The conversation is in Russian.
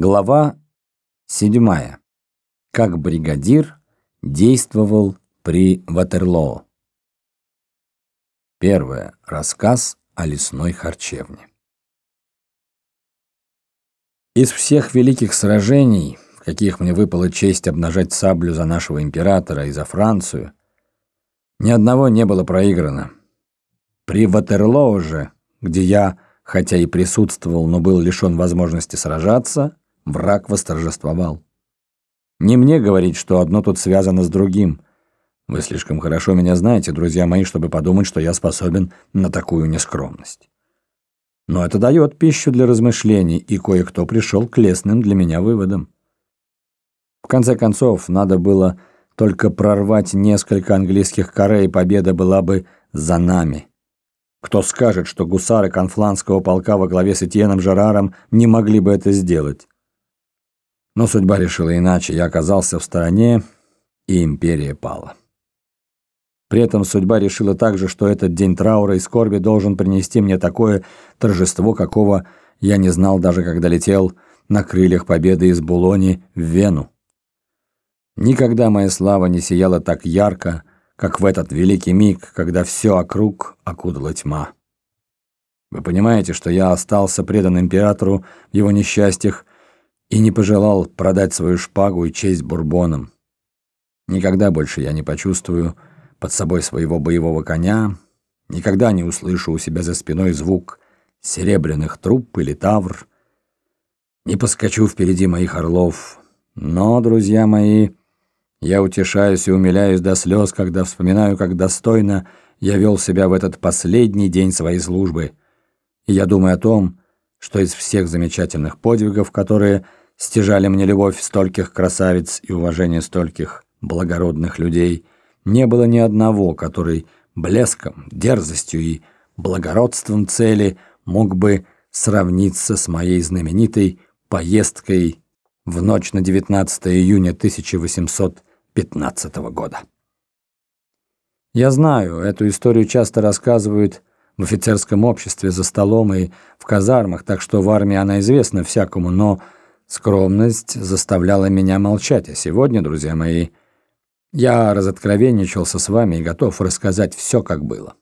Глава 7. Как бригадир действовал при Ватерлоо. Первое. Рассказ о лесной харчевне. Из всех великих сражений, в каких мне выпала честь обнажать саблю за нашего императора и за Францию, ни одного не было проиграно. При Ватерлоо же, где я хотя и присутствовал, но был лишен возможности сражаться, враг восторжествовал. Не мне говорить, что одно тут связано с другим. Вы слишком хорошо меня знаете, друзья мои, чтобы подумать, что я способен на такую нескромность. Но это дает пищу для размышлений, и кое-кто пришел к лесным для меня выводам. В конце концов, надо было только прорвать несколько английских каре, и победа была бы за нами. Кто скажет, что гусары конфланского полка во главе с Этьеном Жераром не могли бы это сделать? Но судьба решила иначе. Я оказался в стороне, и империя пала. При этом судьба решила также, что этот день траура и скорби должен принести мне такое торжество, какого я не знал даже когда летел на крыльях победы из Булони в Вену. Никогда моя слава не сияла так ярко, как в этот великий миг, когда все округ окутала тьма. Вы понимаете, что я остался предан императору в его несчастьях и не пожелал продать свою шпагу и честь бурбонам. Никогда больше я не почувствую под собой своего боевого коня, никогда не услышу у себя за спиной звук серебряных труб или тавр, не поскочу впереди моих орлов. Но, друзья мои, я утешаюсь и умиляюсь до слез, когда вспоминаю, как достойно я вел себя в этот последний день своей службы. И я думаю о том, что из всех замечательных подвигов, которые стяжали мне любовь стольких красавиц и уважение стольких благородных людей, не было ни одного, который блеском, дерзостью и благородством цели мог бы сравниться с моей знаменитой поездкой в ночь на 19 июня 1800 15 года. Я знаю, эту историю часто рассказывают в офицерском обществе за столом и в казармах, так что в армии она известна всякому, но скромность заставляла меня молчать. А сегодня, друзья мои, я разоткровенничался с вами и готов рассказать все, как было.